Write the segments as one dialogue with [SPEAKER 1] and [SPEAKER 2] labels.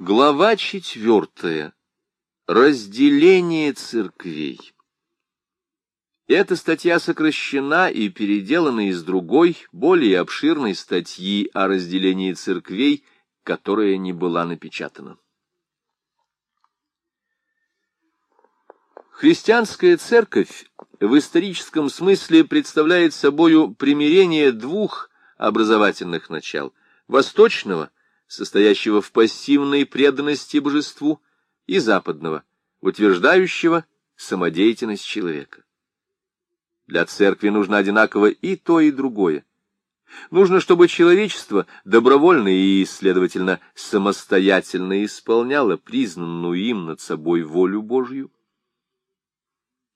[SPEAKER 1] Глава четвертая. Разделение церквей. Эта статья сокращена и переделана из другой, более обширной статьи о разделении церквей, которая не была напечатана. Христианская церковь в историческом смысле представляет собою примирение двух образовательных начал – восточного – состоящего в пассивной преданности божеству, и западного, утверждающего самодеятельность человека. Для церкви нужно одинаково и то, и другое. Нужно, чтобы человечество добровольно и, следовательно, самостоятельно исполняло признанную им над собой волю Божью.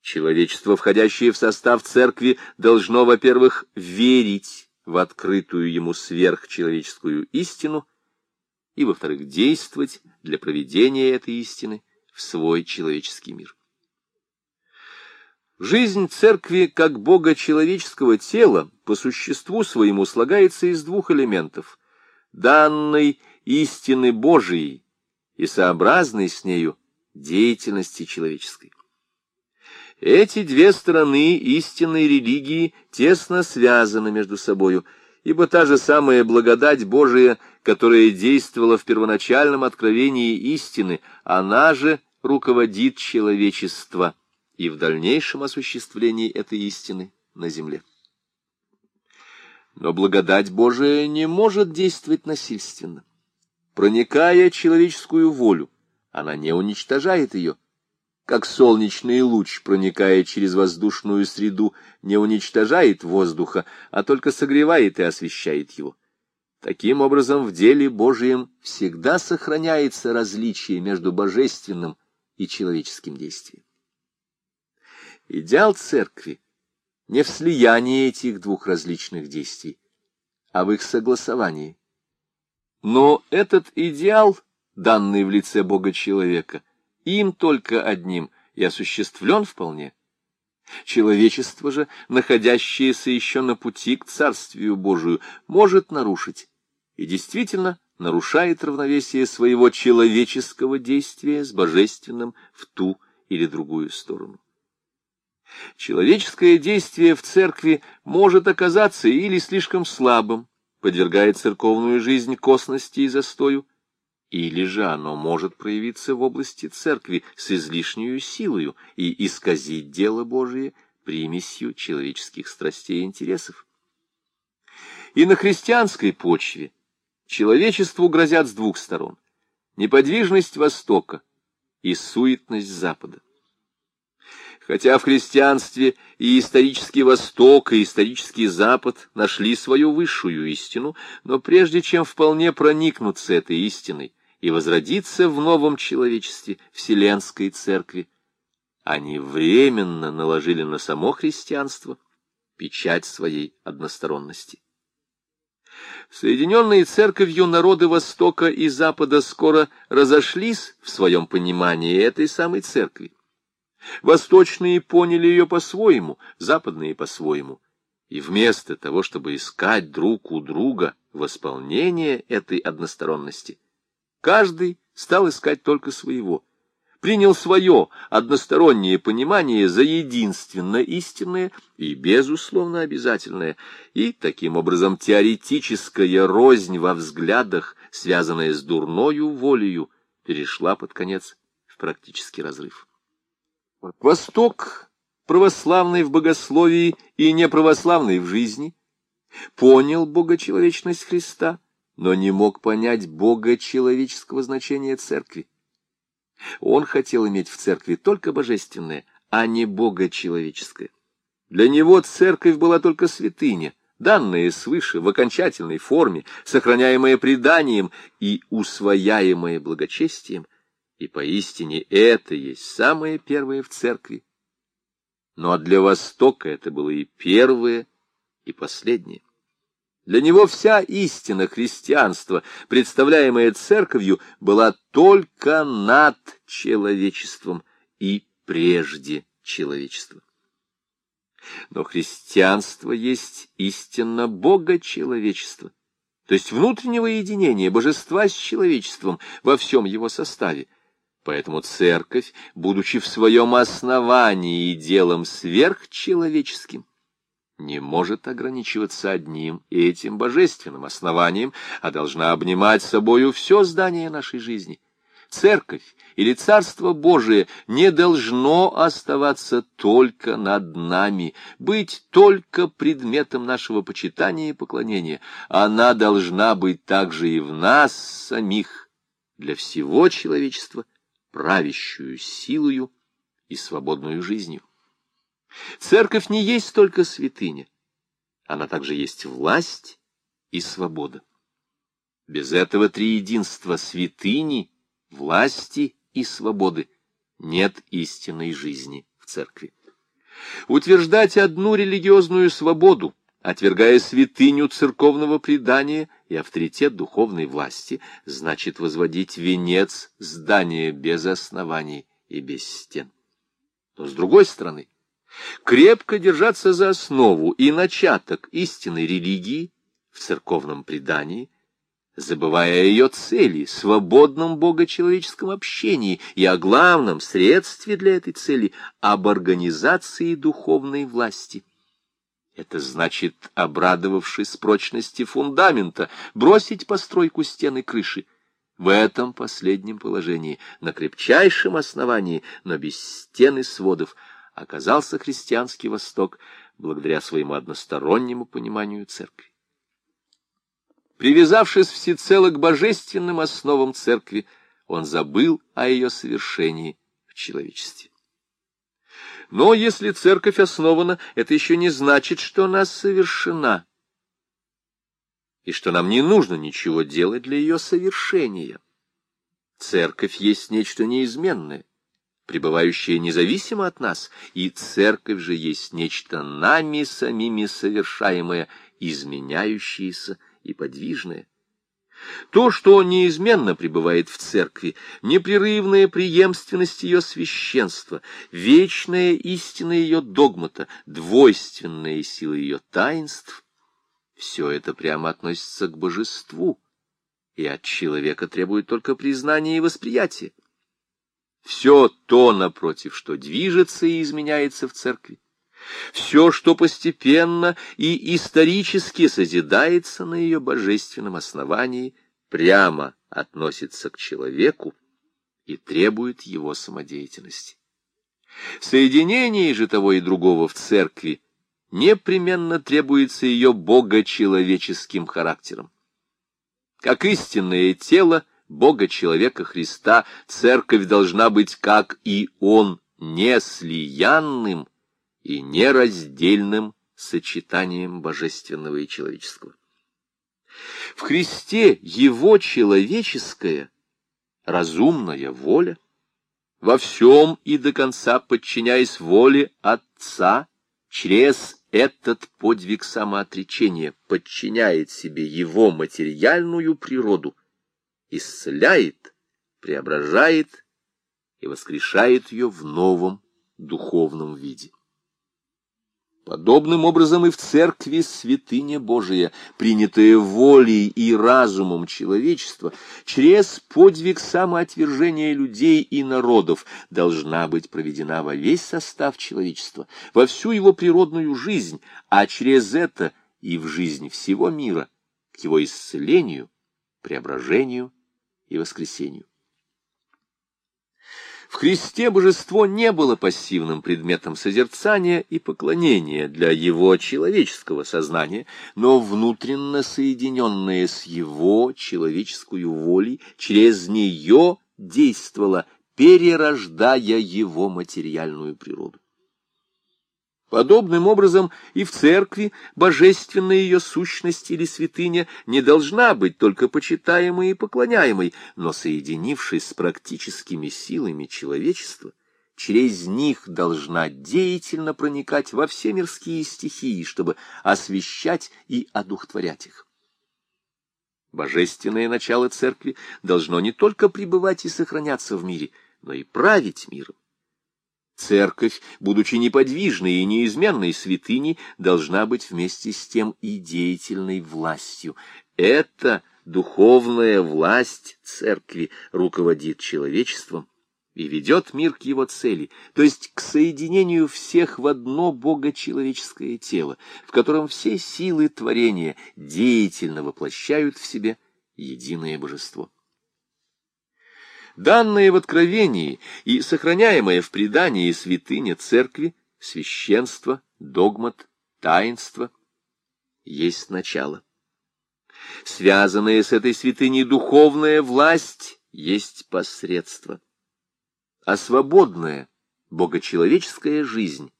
[SPEAKER 1] Человечество, входящее в состав церкви, должно, во-первых, верить в открытую ему сверхчеловеческую истину, и, во-вторых, действовать для проведения этой истины в свой человеческий мир. Жизнь церкви как бога человеческого тела по существу своему слагается из двух элементов – данной истины Божией и сообразной с нею деятельности человеческой. Эти две стороны истинной религии тесно связаны между собою, ибо та же самая благодать Божия – которая действовала в первоначальном откровении истины, она же руководит человечество и в дальнейшем осуществлении этой истины на земле. Но благодать Божия не может действовать насильственно. Проникая человеческую волю, она не уничтожает ее, как солнечный луч, проникая через воздушную среду, не уничтожает воздуха, а только согревает и освещает его. Таким образом, в деле Божием всегда сохраняется различие между божественным и человеческим действием. Идеал церкви не в слиянии этих двух различных действий, а в их согласовании. Но этот идеал, данный в лице Бога-человека, им только одним и осуществлен вполне – Человечество же, находящееся еще на пути к Царствию Божию, может нарушить и действительно нарушает равновесие своего человеческого действия с божественным в ту или другую сторону. Человеческое действие в церкви может оказаться или слишком слабым, подвергая церковную жизнь косности и застою, или же оно может проявиться в области церкви с излишнюю силою и исказить дело Божие примесью человеческих страстей и интересов. И на христианской почве Человечеству грозят с двух сторон — неподвижность Востока и суетность Запада. Хотя в христианстве и исторический Восток, и исторический Запад нашли свою высшую истину, но прежде чем вполне проникнуться этой истиной и возродиться в новом человечестве, Вселенской Церкви, они временно наложили на само христианство печать своей односторонности. Соединенные церковью народы Востока и Запада скоро разошлись в своем понимании этой самой церкви. Восточные поняли ее по-своему, западные по-своему. И вместо того, чтобы искать друг у друга восполнение этой односторонности, каждый стал искать только своего — принял свое одностороннее понимание за единственно истинное и безусловно обязательное, и, таким образом, теоретическая рознь во взглядах, связанная с дурною волею, перешла под конец в практический разрыв. Восток, православный в богословии и неправославный в жизни, понял богочеловечность Христа, но не мог понять богочеловеческого значения церкви. Он хотел иметь в церкви только божественное, а не богочеловеческое. Для него церковь была только святыня, данная свыше в окончательной форме, сохраняемая преданием и усвояемая благочестием, и поистине это есть самое первое в церкви. Но для Востока это было и первое, и последнее. Для него вся истина христианства, представляемая церковью, была только над человечеством и прежде человечества. Но христианство есть истинно Бога человечества, то то есть внутреннего единения божества с человечеством во всем его составе. Поэтому церковь, будучи в своем основании и делом сверхчеловеческим, не может ограничиваться одним этим божественным основанием, а должна обнимать собою все здание нашей жизни. Церковь или Царство Божие не должно оставаться только над нами, быть только предметом нашего почитания и поклонения. Она должна быть также и в нас самих, для всего человечества, правящую силою и свободную жизнью. Церковь не есть только святыня, она также есть власть и свобода. Без этого триединства святыни, власти и свободы нет истинной жизни в церкви. Утверждать одну религиозную свободу, отвергая святыню церковного предания и авторитет духовной власти, значит возводить венец здания без оснований и без стен. Но с другой стороны, крепко держаться за основу и начаток истинной религии в церковном предании, забывая о ее цели, свободном богочеловеческом общении и о главном средстве для этой цели — об организации духовной власти. Это значит, обрадовавшись прочности фундамента, бросить постройку стены крыши. В этом последнем положении, на крепчайшем основании, но без стены сводов — оказался христианский Восток благодаря своему одностороннему пониманию церкви. Привязавшись всецело к божественным основам церкви, он забыл о ее совершении в человечестве. Но если церковь основана, это еще не значит, что она совершена, и что нам не нужно ничего делать для ее совершения. Церковь есть нечто неизменное, пребывающее независимо от нас, и церковь же есть нечто нами самими совершаемое, изменяющееся и подвижное. То, что неизменно пребывает в церкви, непрерывная преемственность ее священства, вечная истина ее догмата, двойственная сила ее таинств, все это прямо относится к божеству, и от человека требует только признания и восприятия. Все то, напротив, что движется и изменяется в церкви, все, что постепенно и исторически созидается на ее божественном основании, прямо относится к человеку и требует его самодеятельности. Соединение же того и другого в церкви непременно требуется ее богочеловеческим характером. Как истинное тело — Бога человека Христа, церковь должна быть, как и Он, не слиянным и нераздельным сочетанием божественного и человеческого. В Христе Его человеческая, разумная воля, во всем и до конца подчиняясь воле Отца, через этот подвиг самоотречения подчиняет себе Его материальную природу, исцеляет, преображает и воскрешает ее в новом духовном виде. Подобным образом и в церкви святыня Божия, принятая волей и разумом человечества, через подвиг самоотвержения людей и народов, должна быть проведена во весь состав человечества, во всю его природную жизнь, а через это и в жизнь всего мира, к его исцелению, преображению и воскресению. В Христе божество не было пассивным предметом созерцания и поклонения для его человеческого сознания, но внутренно соединенное с его человеческую волей, через нее действовало, перерождая его материальную природу. Подобным образом и в церкви божественная ее сущность или святыня не должна быть только почитаемой и поклоняемой, но, соединившись с практическими силами человечества, через них должна деятельно проникать во все мирские стихии, чтобы освещать и одухотворять их. Божественное начало церкви должно не только пребывать и сохраняться в мире, но и править миром. Церковь, будучи неподвижной и неизменной святыней, должна быть вместе с тем и деятельной властью. Это духовная власть церкви руководит человечеством и ведет мир к его цели, то есть к соединению всех в одно богочеловеческое тело, в котором все силы творения деятельно воплощают в себе единое божество. Данное в откровении и сохраняемое в предании святыня церкви, священство, догмат, таинство, есть начало. Связанная с этой святыней духовная власть есть посредство. А свободная, богочеловеческая жизнь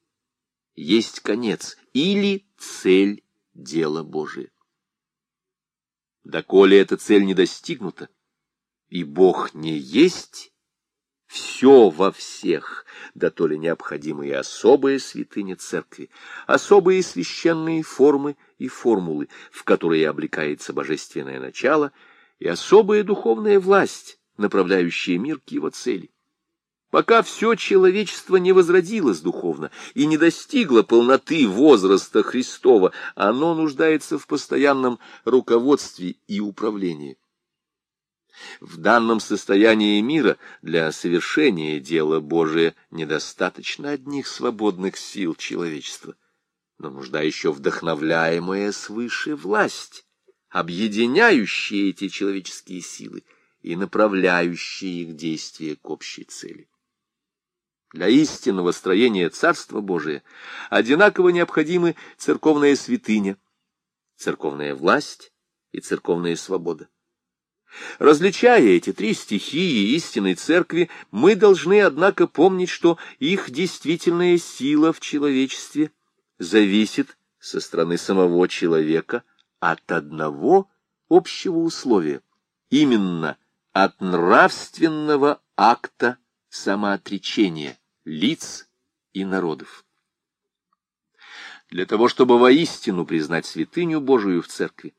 [SPEAKER 1] есть конец или цель дела Божия. Доколе эта цель не достигнута, и Бог не есть все во всех, да то ли необходимые особые святыни церкви, особые священные формы и формулы, в которые облекается божественное начало, и особая духовная власть, направляющая мир к его цели. Пока все человечество не возродилось духовно и не достигло полноты возраста Христова, оно нуждается в постоянном руководстве и управлении. В данном состоянии мира для совершения дела Божия недостаточно одних свободных сил человечества, но нужда еще вдохновляемая свыше власть, объединяющая эти человеческие силы и направляющая их действия к общей цели. Для истинного строения Царства Божия одинаково необходимы церковная святыня, церковная власть и церковная свобода. Различая эти три стихии истинной церкви, мы должны, однако, помнить, что их действительная сила в человечестве зависит со стороны самого человека от одного общего условия, именно от нравственного акта самоотречения лиц и народов. Для того, чтобы воистину признать святыню Божию в церкви,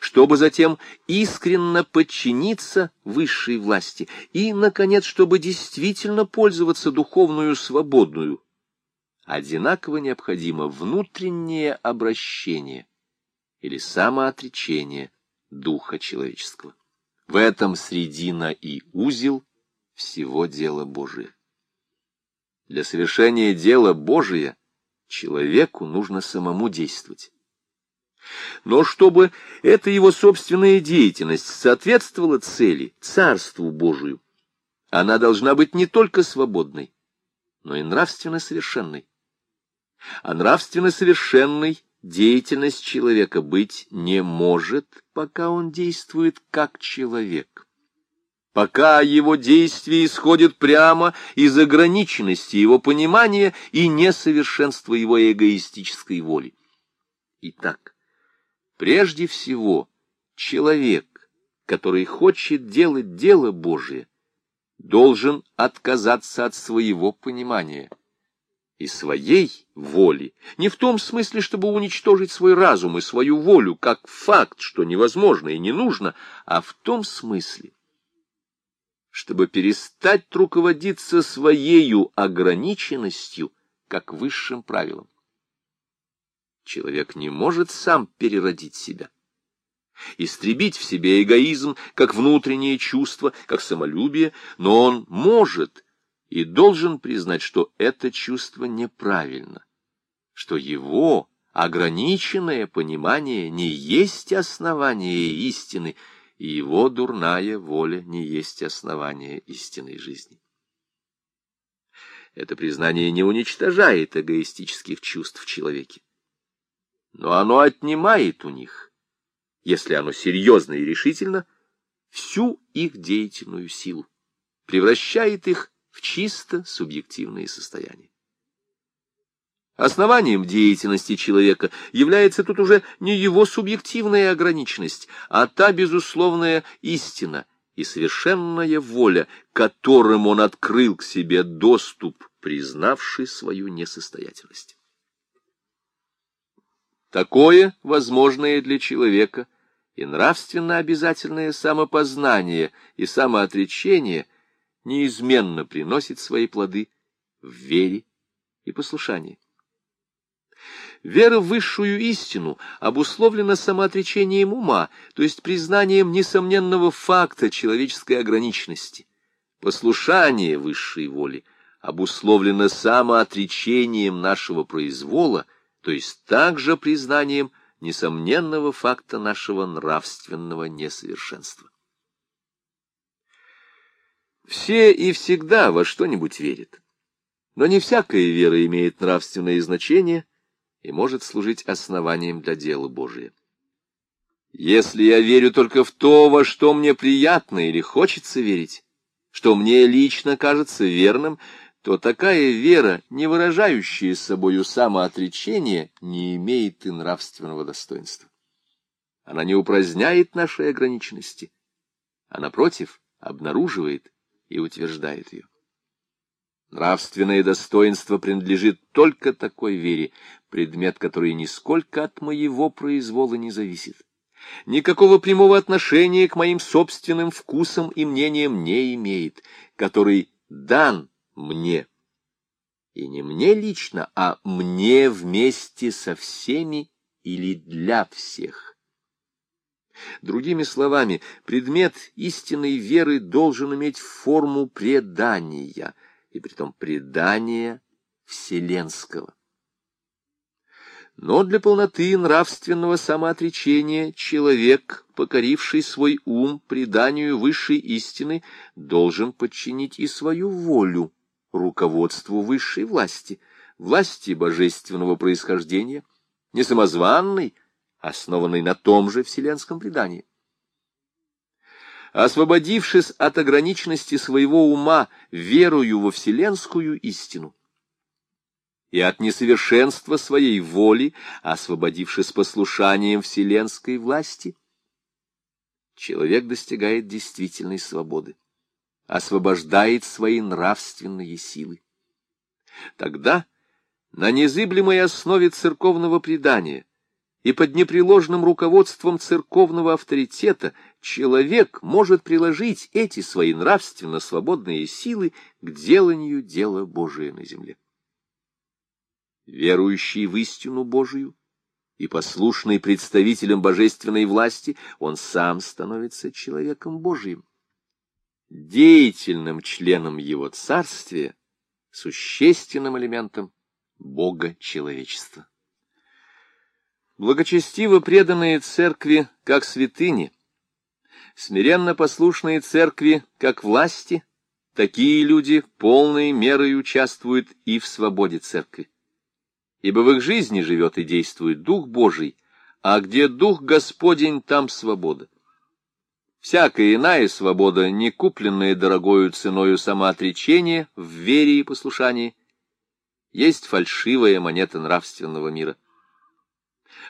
[SPEAKER 1] чтобы затем искренно подчиниться высшей власти и, наконец, чтобы действительно пользоваться духовную свободную, одинаково необходимо внутреннее обращение или самоотречение духа человеческого. В этом средина и узел всего дела Божия. Для совершения дела Божия человеку нужно самому действовать. Но чтобы эта его собственная деятельность соответствовала цели, Царству Божию, она должна быть не только свободной, но и нравственно совершенной. А нравственно совершенной деятельность человека быть не может, пока он действует как человек. Пока его действия исходят прямо из ограниченности его понимания и несовершенства его эгоистической воли. Итак, Прежде всего, человек, который хочет делать дело Божие, должен отказаться от своего понимания и своей воли, не в том смысле, чтобы уничтожить свой разум и свою волю, как факт, что невозможно и не нужно, а в том смысле, чтобы перестать руководиться своею ограниченностью как высшим правилом человек не может сам переродить себя. Истребить в себе эгоизм, как внутреннее чувство, как самолюбие, но он может и должен признать, что это чувство неправильно, что его ограниченное понимание не есть основание истины, и его дурная воля не есть основание истинной жизни. Это признание не уничтожает эгоистических чувств в человеке но оно отнимает у них, если оно серьезно и решительно, всю их деятельную силу, превращает их в чисто субъективные состояния. Основанием деятельности человека является тут уже не его субъективная ограниченность, а та безусловная истина и совершенная воля, которым он открыл к себе доступ, признавший свою несостоятельность. Такое возможное для человека и нравственно обязательное самопознание и самоотречение неизменно приносит свои плоды в вере и послушании. Вера в высшую истину обусловлена самоотречением ума, то есть признанием несомненного факта человеческой ограниченности. Послушание высшей воли обусловлено самоотречением нашего произвола, то есть также признанием несомненного факта нашего нравственного несовершенства. Все и всегда во что-нибудь верят, но не всякая вера имеет нравственное значение и может служить основанием для дела Божия. Если я верю только в то, во что мне приятно или хочется верить, что мне лично кажется верным, то такая вера, не выражающая собою самоотречение, не имеет и нравственного достоинства. Она не упраздняет нашей ограниченности, а, напротив, обнаруживает и утверждает ее. Нравственное достоинство принадлежит только такой вере, предмет который нисколько от моего произвола не зависит. Никакого прямого отношения к моим собственным вкусам и мнениям не имеет, который дан мне. И не мне лично, а мне вместе со всеми или для всех. Другими словами, предмет истинной веры должен иметь форму предания, и притом предания вселенского. Но для полноты нравственного самоотречения человек, покоривший свой ум преданию высшей истины, должен подчинить и свою волю руководству высшей власти, власти божественного происхождения, не самозванной, основанной на том же вселенском предании. Освободившись от ограниченности своего ума верою во вселенскую истину и от несовершенства своей воли, освободившись послушанием вселенской власти, человек достигает действительной свободы, освобождает свои нравственные силы. Тогда на незыблемой основе церковного предания и под непреложным руководством церковного авторитета человек может приложить эти свои нравственно свободные силы к деланию дела Божия на земле. Верующий в истину Божию и послушный представителем божественной власти, он сам становится человеком Божиим, деятельным членом его царствия, существенным элементом Бога человечества благочестиво преданные церкви как святыни, смиренно послушные церкви как власти, такие люди полной мерой участвуют и в свободе церкви. Ибо в их жизни живет и действует Дух Божий, а где Дух Господень, там свобода. Всякая иная свобода, не купленная дорогою ценою самоотречения в вере и послушании, есть фальшивая монета нравственного мира.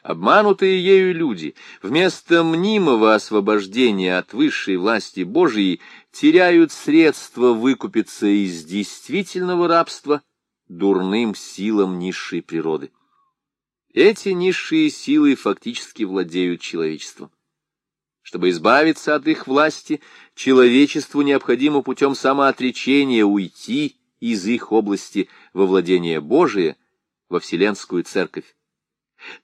[SPEAKER 1] Обманутые ею люди вместо мнимого освобождения от высшей власти Божией теряют средства выкупиться из действительного рабства дурным силам низшей природы. Эти низшие силы фактически владеют человечеством. Чтобы избавиться от их власти, человечеству необходимо путем самоотречения уйти из их области во владение Божие, во Вселенскую Церковь.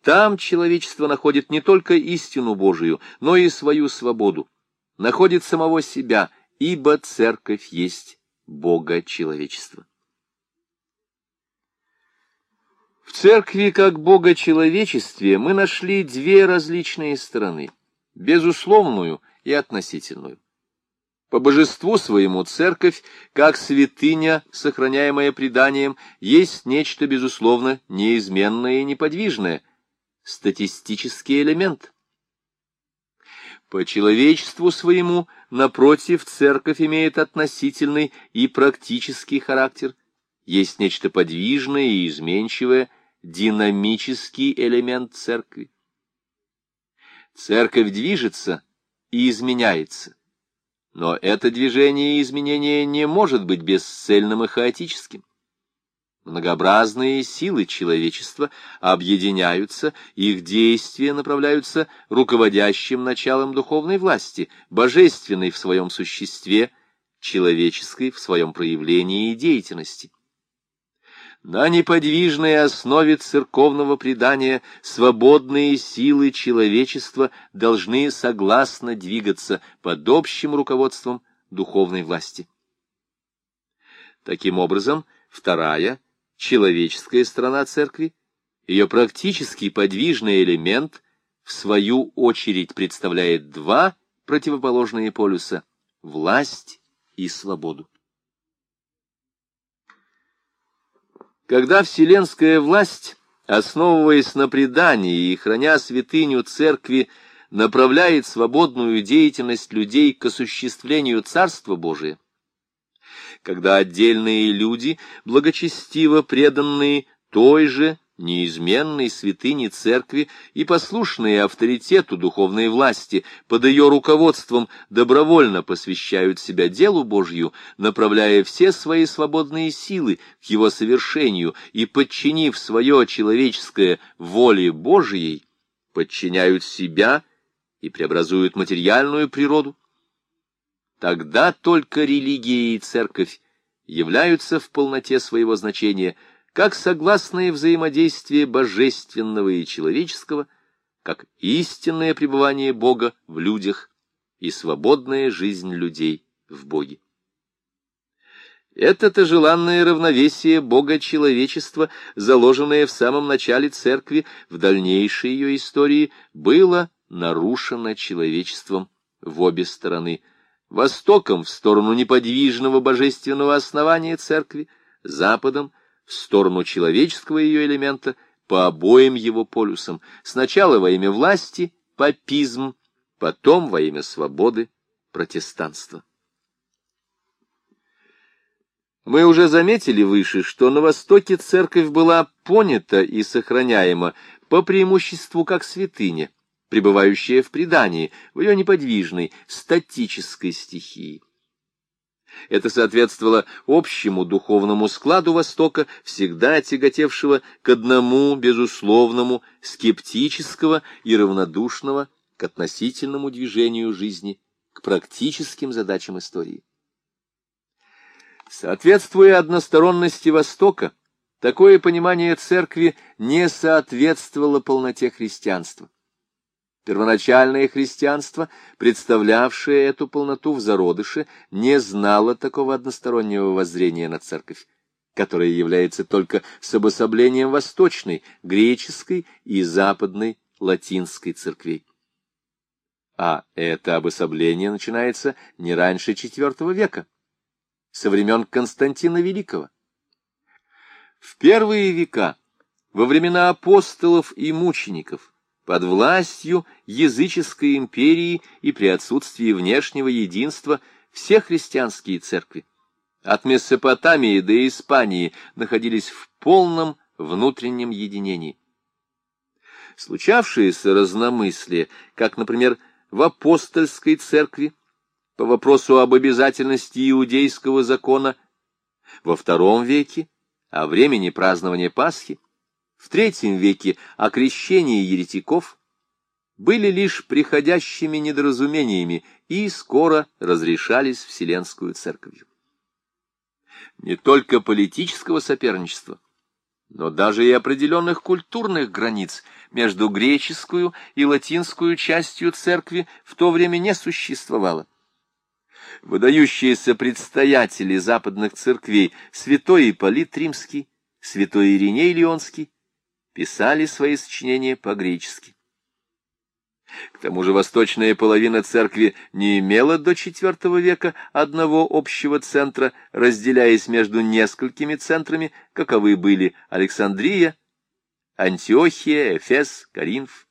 [SPEAKER 1] Там человечество находит не только истину Божию, но и свою свободу, находит самого себя, ибо церковь есть Бога человечества. В церкви как Бога человечестве мы нашли две различные стороны, безусловную и относительную. По божеству своему церковь, как святыня, сохраняемая преданием, есть нечто, безусловно, неизменное и неподвижное, статистический элемент. По человечеству своему, напротив, церковь имеет относительный и практический характер, есть нечто подвижное и изменчивое, динамический элемент церкви. Церковь движется и изменяется но это движение и изменение не может быть бесцельным и хаотическим. Многообразные силы человечества объединяются, их действия направляются руководящим началом духовной власти, божественной в своем существе, человеческой в своем проявлении и деятельности. На неподвижной основе церковного предания свободные силы человечества должны согласно двигаться под общим руководством духовной власти. Таким образом, вторая, человеческая сторона церкви, ее практически подвижный элемент, в свою очередь представляет два противоположные полюса – власть и свободу. Когда вселенская власть, основываясь на предании и храня святыню церкви, направляет свободную деятельность людей к осуществлению Царства Божия, когда отдельные люди, благочестиво преданные той же неизменной святыни церкви и послушные авторитету духовной власти под ее руководством добровольно посвящают себя делу Божью, направляя все свои свободные силы к его совершению и, подчинив свое человеческое воле Божьей, подчиняют себя и преобразуют материальную природу. Тогда только религия и церковь являются в полноте своего значения – как согласное взаимодействие божественного и человеческого, как истинное пребывание Бога в людях и свободная жизнь людей в Боге. Это-то желанное равновесие Бога-человечества, заложенное в самом начале церкви, в дальнейшей ее истории, было нарушено человечеством в обе стороны. Востоком в сторону неподвижного божественного основания церкви, Западом — в сторону человеческого ее элемента по обоим его полюсам, сначала во имя власти — папизм, потом во имя свободы — протестанство. Мы уже заметили выше, что на Востоке церковь была понята и сохраняема по преимуществу как святыня, пребывающая в предании, в ее неподвижной, статической стихии. Это соответствовало общему духовному складу Востока, всегда тяготевшего к одному безусловному, скептического и равнодушного к относительному движению жизни, к практическим задачам истории. Соответствуя односторонности Востока, такое понимание церкви не соответствовало полноте христианства. Первоначальное христианство, представлявшее эту полноту в зародыше, не знало такого одностороннего воззрения на церковь, которое является только собособлением восточной, греческой и западной латинской церквей. А это обособление начинается не раньше IV века, со времен Константина Великого. В первые века, во времена апостолов и мучеников, под властью языческой империи и при отсутствии внешнего единства все христианские церкви, от Месопотамии до Испании, находились в полном внутреннем единении. Случавшиеся разномыслия, как, например, в апостольской церкви, по вопросу об обязательности иудейского закона, во втором веке, о времени празднования Пасхи, в третьем веке о крещении еретиков были лишь приходящими недоразумениями и скоро разрешались Вселенскую Церковью. Не только политического соперничества, но даже и определенных культурных границ между греческую и латинскую частью церкви в то время не существовало. Выдающиеся предстоятели западных церквей святой Ипполит Римский, святой Ириней Леонский, писали свои сочинения по-гречески. К тому же восточная половина церкви не имела до IV века одного общего центра, разделяясь между несколькими центрами, каковы были Александрия, Антиохия, Эфес, Коринф